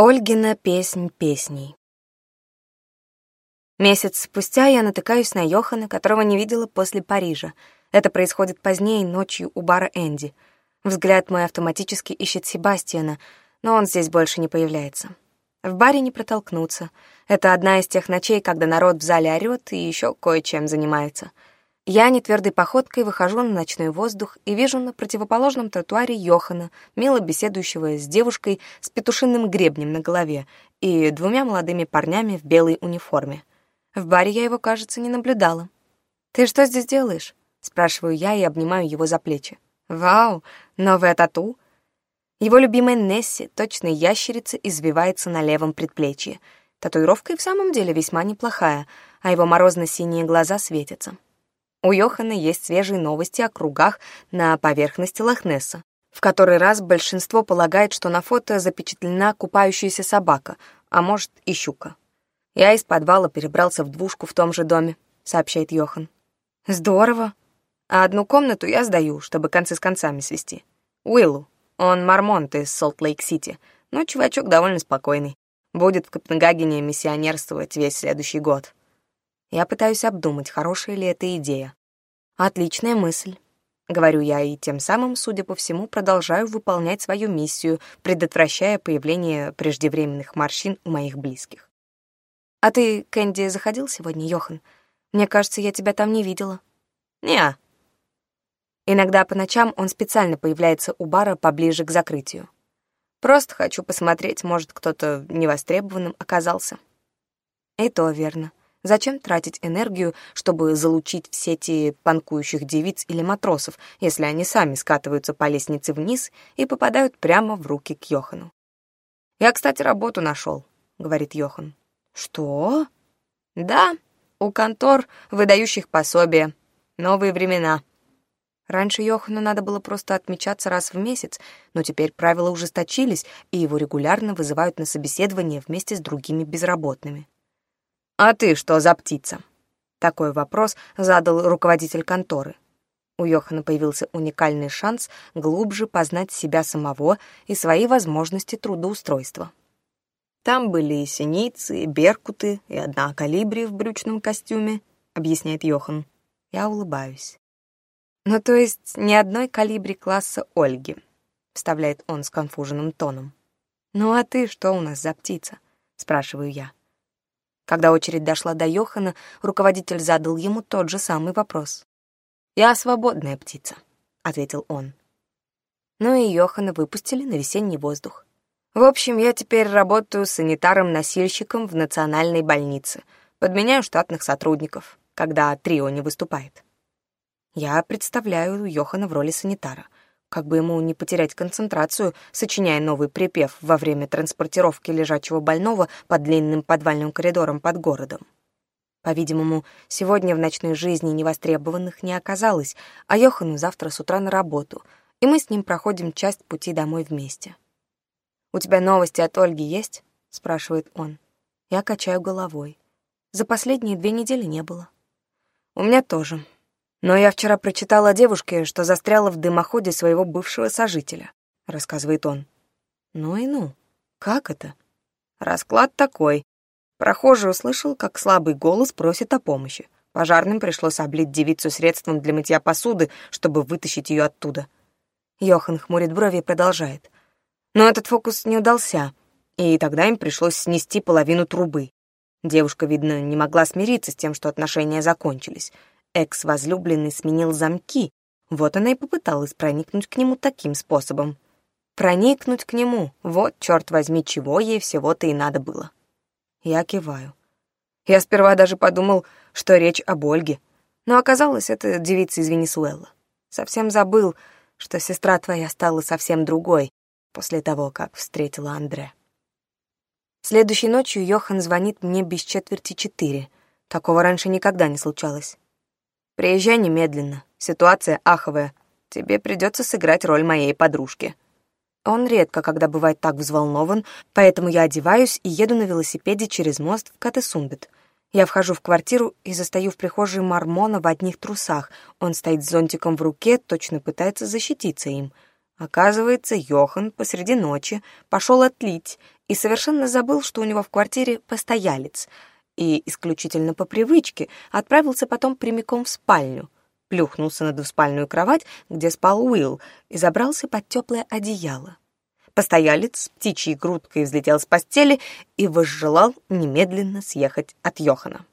Ольгина песнь песней. Месяц спустя я натыкаюсь на Йохана, которого не видела после Парижа. Это происходит позднее, ночью, у бара Энди. Взгляд мой автоматически ищет Себастьяна, но он здесь больше не появляется. В баре не протолкнуться. Это одна из тех ночей, когда народ в зале орёт и еще кое-чем занимается — я нетвердой походкой выхожу на ночной воздух и вижу на противоположном тротуаре Йохана, мило беседующего с девушкой с петушиным гребнем на голове и двумя молодыми парнями в белой униформе. В баре я его, кажется, не наблюдала. «Ты что здесь делаешь?» — спрашиваю я и обнимаю его за плечи. «Вау, новая тату!» Его любимая Несси, точной ящерица, извивается на левом предплечье. Татуировка и в самом деле весьма неплохая, а его морозно-синие глаза светятся. У Йохана есть свежие новости о кругах на поверхности Лохнесса. В который раз большинство полагает, что на фото запечатлена купающаяся собака, а может и щука. «Я из подвала перебрался в двушку в том же доме», — сообщает Йохан. «Здорово. А одну комнату я сдаю, чтобы концы с концами свести. Уиллу. Он мормонт из Солт-Лейк-Сити, но чувачок довольно спокойный. Будет в Копенгагене миссионерствовать весь следующий год». Я пытаюсь обдумать, хорошая ли это идея. Отличная мысль. Говорю я и тем самым, судя по всему, продолжаю выполнять свою миссию, предотвращая появление преждевременных морщин у моих близких. «А ты, Кэнди, заходил сегодня, Йохан? Мне кажется, я тебя там не видела». «Не-а». Иногда по ночам он специально появляется у бара поближе к закрытию. Просто хочу посмотреть, может, кто-то невостребованным оказался. И то верно. Зачем тратить энергию, чтобы залучить все эти панкующих девиц или матросов, если они сами скатываются по лестнице вниз и попадают прямо в руки к Йохану? «Я, кстати, работу нашел», — говорит Йохан. «Что?» «Да, у контор, выдающих пособие. Новые времена». Раньше Йохану надо было просто отмечаться раз в месяц, но теперь правила ужесточились, и его регулярно вызывают на собеседование вместе с другими безработными. «А ты что за птица?» Такой вопрос задал руководитель конторы. У Йохана появился уникальный шанс глубже познать себя самого и свои возможности трудоустройства. «Там были и синицы, и беркуты, и одна калибри в брючном костюме», — объясняет Йохан. Я улыбаюсь. «Ну, то есть ни одной калибри класса Ольги», — вставляет он с конфуженным тоном. «Ну а ты что у нас за птица?» — спрашиваю я. Когда очередь дошла до Йохана, руководитель задал ему тот же самый вопрос. «Я свободная птица», — ответил он. Ну и Йохана выпустили на весенний воздух. «В общем, я теперь работаю санитаром-носильщиком в национальной больнице, подменяю штатных сотрудников, когда трио не выступает». Я представляю Йохана в роли санитара — как бы ему не потерять концентрацию, сочиняя новый припев во время транспортировки лежачего больного по длинным подвальным коридорам под городом. По-видимому, сегодня в ночной жизни невостребованных не оказалось, а Йохану завтра с утра на работу, и мы с ним проходим часть пути домой вместе. «У тебя новости от Ольги есть?» — спрашивает он. Я качаю головой. За последние две недели не было. «У меня тоже», но я вчера прочитала о девушке, что застряла в дымоходе своего бывшего сожителя, рассказывает он. Ну и ну. Как это? Расклад такой. Прохожий услышал, как слабый голос просит о помощи. Пожарным пришлось облить девицу средством для мытья посуды, чтобы вытащить ее оттуда. Йохан хмурит брови и продолжает. Но этот фокус не удался, и тогда им пришлось снести половину трубы. Девушка, видно, не могла смириться с тем, что отношения закончились экс-возлюбленный сменил замки. Вот она и попыталась проникнуть к нему таким способом. Проникнуть к нему, вот, черт возьми, чего ей всего-то и надо было. Я киваю. Я сперва даже подумал, что речь об Ольге. Но оказалось, это девица из Венесуэлы. Совсем забыл, что сестра твоя стала совсем другой после того, как встретила Андре. Следующей ночью Йохан звонит мне без четверти четыре. Такого раньше никогда не случалось. Приезжай немедленно. Ситуация аховая. Тебе придется сыграть роль моей подружки». Он редко, когда бывает так взволнован, поэтому я одеваюсь и еду на велосипеде через мост в Катесумбет. Я вхожу в квартиру и застаю в прихожей Мормона в одних трусах. Он стоит с зонтиком в руке, точно пытается защититься им. Оказывается, Йохан посреди ночи пошел отлить и совершенно забыл, что у него в квартире постоялец — и исключительно по привычке отправился потом прямиком в спальню, плюхнулся на двуспальную кровать, где спал Уилл, и забрался под теплое одеяло. Постоялец с птичьей грудкой взлетел с постели и возжелал немедленно съехать от Йохана.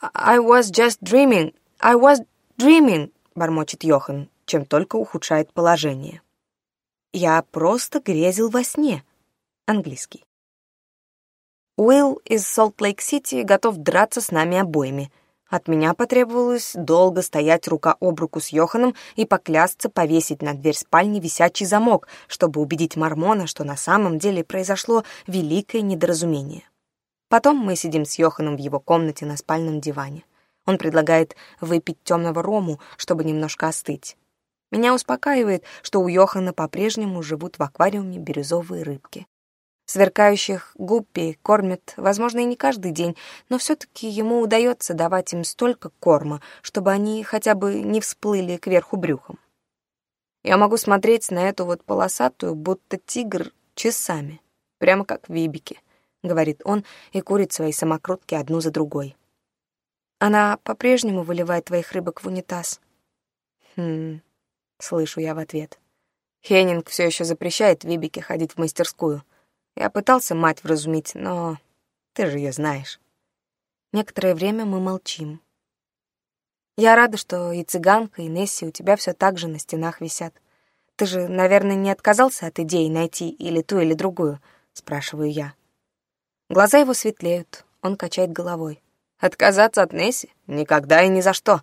«I was just dreaming, I was dreaming», — бормочет Йохан, чем только ухудшает положение. «Я просто грезил во сне». Английский. Уилл из Солт-Лейк-Сити готов драться с нами обоими. От меня потребовалось долго стоять рука об руку с Йоханом и поклясться повесить на дверь спальни висячий замок, чтобы убедить Мормона, что на самом деле произошло великое недоразумение. Потом мы сидим с Йоханом в его комнате на спальном диване. Он предлагает выпить темного рому, чтобы немножко остыть. Меня успокаивает, что у Йохана по-прежнему живут в аквариуме бирюзовые рыбки сверкающих гуппи, кормят, возможно, и не каждый день, но все-таки ему удается давать им столько корма, чтобы они хотя бы не всплыли кверху брюхом. Я могу смотреть на эту вот полосатую, будто тигр, часами, прямо как вибики, говорит он и курит свои самокрутки одну за другой. Она по-прежнему выливает твоих рыбок в унитаз. Хм, слышу я в ответ. Хеннинг все еще запрещает Вибике ходить в мастерскую — я пытался, мать, вразумить, но ты же ее знаешь. Некоторое время мы молчим. Я рада, что и цыганка, и Несси у тебя все так же на стенах висят. Ты же, наверное, не отказался от идеи найти или ту, или другую, спрашиваю я. Глаза его светлеют, он качает головой. Отказаться от Несси? Никогда и ни за что.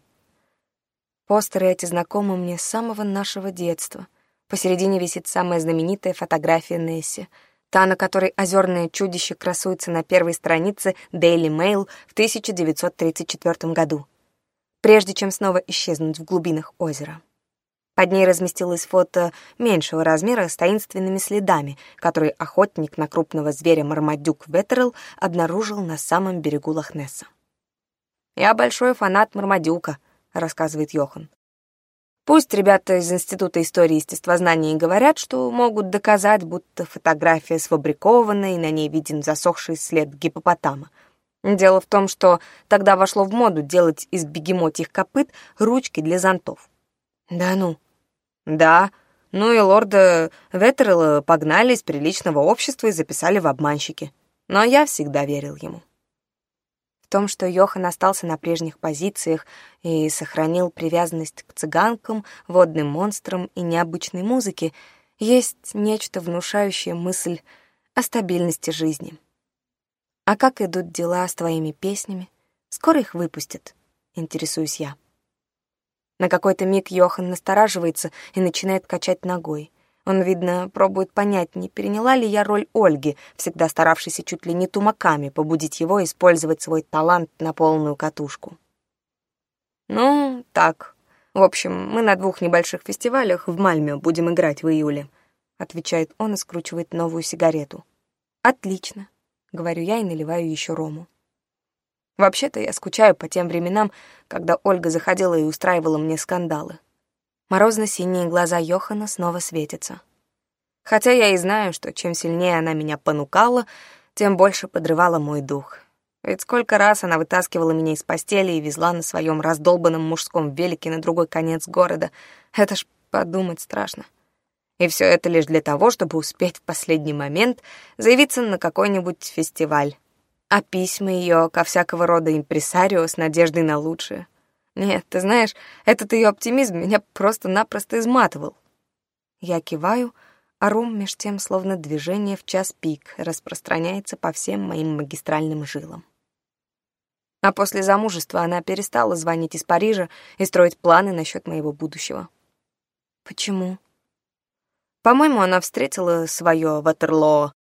Постеры эти знакомы мне с самого нашего детства. Посередине висит самая знаменитая фотография Несси — та, на которой озерное чудище красуется на первой странице Daily Mail в 1934 году, прежде чем снова исчезнуть в глубинах озера. Под ней разместилось фото меньшего размера с таинственными следами, которые охотник на крупного зверя Мармадюк Веттерл обнаружил на самом берегу Лохнесса. «Я большой фанат Мармадюка», — рассказывает Йохан. Пусть ребята из Института истории и естествознания говорят, что могут доказать, будто фотография сфабрикована и на ней виден засохший след гипопотама. Дело в том, что тогда вошло в моду делать из бегемотьих копыт ручки для зонтов. Да ну? Да. Ну и лорда Веттерла погнали из приличного общества и записали в обманщики. Но я всегда верил ему том, что Йохан остался на прежних позициях и сохранил привязанность к цыганкам, водным монстрам и необычной музыке, есть нечто внушающее мысль о стабильности жизни. «А как идут дела с твоими песнями? Скоро их выпустят?» — интересуюсь я. На какой-то миг Йохан настораживается и начинает качать ногой — он, видно, пробует понять, не переняла ли я роль Ольги, всегда старавшейся чуть ли не тумаками побудить его использовать свой талант на полную катушку. Ну, так. В общем, мы на двух небольших фестивалях в Мальме будем играть в июле, отвечает он и скручивает новую сигарету. Отлично, говорю я и наливаю еще рому. Вообще-то я скучаю по тем временам, когда Ольга заходила и устраивала мне скандалы. Морозно-синие глаза Йохана снова светятся. Хотя я и знаю, что чем сильнее она меня понукала, тем больше подрывала мой дух. Ведь сколько раз она вытаскивала меня из постели и везла на своем раздолбанном мужском велике на другой конец города. Это ж подумать страшно. И все это лишь для того, чтобы успеть в последний момент заявиться на какой-нибудь фестиваль. А письма ее ко всякого рода импресарио с надеждой на лучшее. Нет, ты знаешь, этот ее оптимизм меня просто-напросто изматывал. Я киваю, а рум меж тем словно движение в час пик распространяется по всем моим магистральным жилам. А после замужества она перестала звонить из Парижа и строить планы насчет моего будущего. Почему? По-моему, она встретила свое Ватерлоо,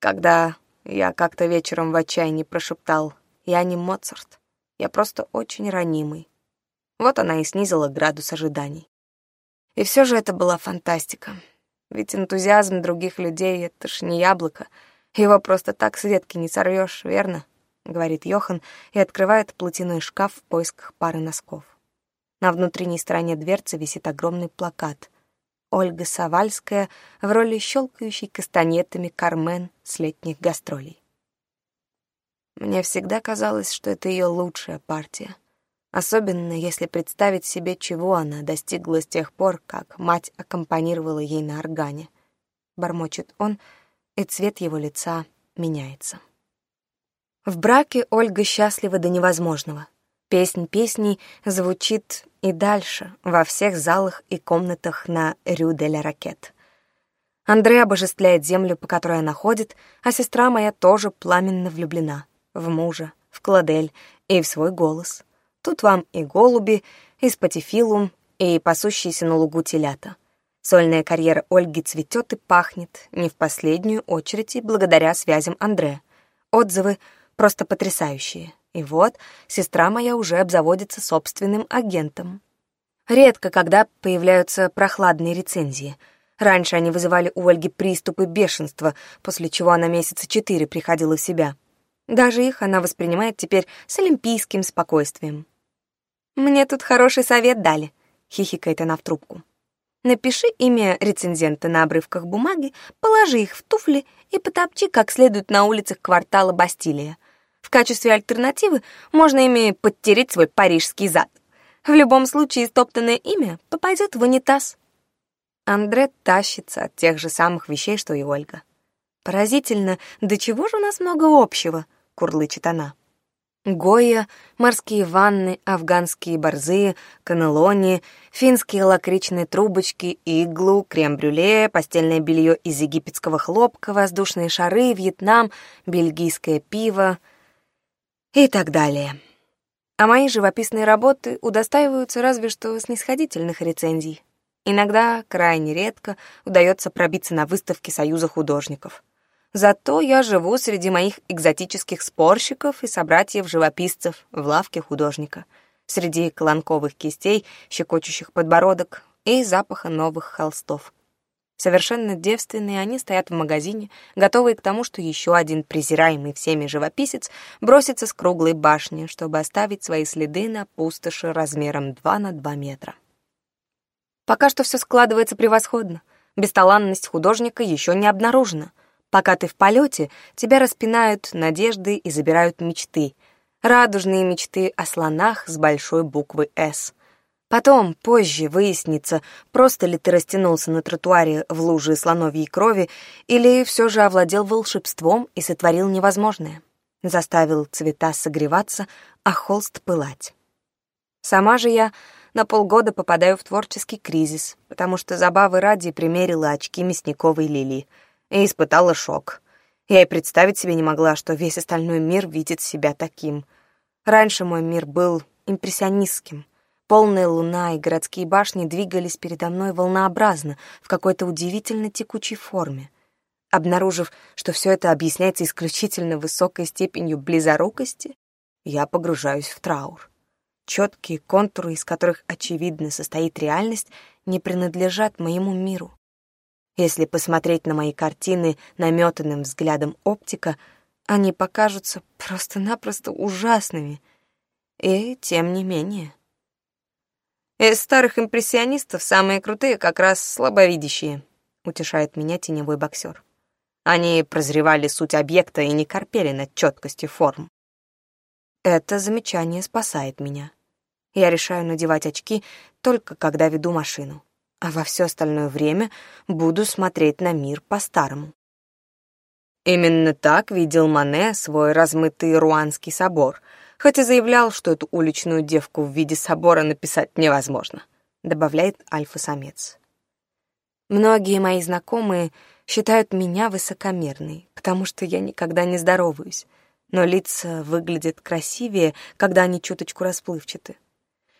когда я как-то вечером в отчаянии прошептал «Я не Моцарт, я просто очень ранимый». Вот она и снизила градус ожиданий. И все же это была фантастика. Ведь энтузиазм других людей — это ж не яблоко. Его просто так с ветки не сорвешь, верно? — говорит Йохан и открывает платяной шкаф в поисках пары носков. На внутренней стороне дверцы висит огромный плакат. Ольга Савальская в роли щелкающей кастанетами Кармен с летних гастролей. Мне всегда казалось, что это ее лучшая партия — Особенно, если представить себе, чего она достигла с тех пор, как мать аккомпанировала ей на органе. Бормочет он, и цвет его лица меняется. В браке Ольга счастлива до невозможного. Песнь песней звучит и дальше, во всех залах и комнатах на Рю-де-ля-Ракет. Андрей обожествляет землю, по которой она ходит, а сестра моя тоже пламенно влюблена в мужа, в Кладель и в свой голос. Тут вам и голуби, и спатифилум, и пасущиеся на лугу телята. Сольная карьера Ольги цветет и пахнет, не в последнюю очередь и благодаря связям Андре. Отзывы просто потрясающие. И вот, сестра моя уже обзаводится собственным агентом. Редко, когда появляются прохладные рецензии. Раньше они вызывали у Ольги приступы бешенства, после чего она месяца четыре приходила в себя — даже их она воспринимает теперь с олимпийским спокойствием. «Мне тут хороший совет дали», — хихикает она в трубку. «Напиши имя рецензента на обрывках бумаги, положи их в туфли и потопчи как следует на улицах квартала Бастилия. В качестве альтернативы можно ими подтереть свой парижский зад. В любом случае истоптанное имя попадет в унитаз». Андре тащится от тех же самых вещей, что и Ольга. Поразительно, до чего же у нас много общего — курлы курлычытана. Гоя, морские ванны, афганские борзы, каннелони, финские лакричные трубочки, иглу, крем-брюле, постельное белье из египетского хлопка, воздушные шары, Вьетнам, бельгийское пиво и так далее. А мои живописные работы удостаиваются разве что снисходительных рецензий. Иногда, крайне редко, удается пробиться на выставки Союза художников — Зато я живу среди моих экзотических спорщиков и собратьев-живописцев в лавке художника, среди клонковых кистей, щекочущих подбородок и запаха новых холстов. Совершенно девственные они стоят в магазине, готовые к тому, что еще один презираемый всеми живописец бросится с круглой башни, чтобы оставить свои следы на пустоши размером 2 на 2 метра. Пока что все складывается превосходно. Бесталанность художника еще не обнаружена. Пока ты в полете, тебя распинают надежды и забирают мечты. Радужные мечты о слонах с большой буквы «С». Потом, позже, выяснится, просто ли ты растянулся на тротуаре в луже слоновьей крови или все же овладел волшебством и сотворил невозможное. Заставил цвета согреваться, а холст пылать. Сама же я на полгода попадаю в творческий кризис, потому что забавы ради примерила очки мясниковой лилии — и испытала шок. Я и представить себе не могла, что весь остальной мир видит себя таким. Раньше мой мир был импрессионистским. Полная луна и городские башни двигались передо мной волнообразно, в какой-то удивительно текучей форме. Обнаружив, что все это объясняется исключительно высокой степенью близорукости, я погружаюсь в траур. Четкие контуры, из которых, очевидно, состоит реальность, не принадлежат моему миру. Если посмотреть на мои картины наметанным взглядом оптика, они покажутся просто-напросто ужасными. И тем не менее. Из старых импрессионистов самые крутые как раз слабовидящие, утешает меня теневой боксер. Они прозревали суть объекта и не корпели над четкостью форм. Это замечание спасает меня. Я решаю надевать очки только когда веду машину а во все остальное время буду смотреть на мир по-старому. Именно так видел Мане свой размытый Руанский собор, хотя заявлял, что эту уличную девку в виде собора написать невозможно, добавляет альфа-самец. Многие мои знакомые считают меня высокомерной, потому что я никогда не здороваюсь, но лица выглядят красивее, когда они чуточку расплывчаты.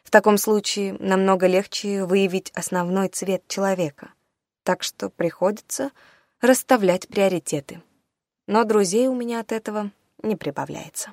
В таком случае намного легче выявить основной цвет человека. Так что приходится расставлять приоритеты. Но друзей у меня от этого не прибавляется.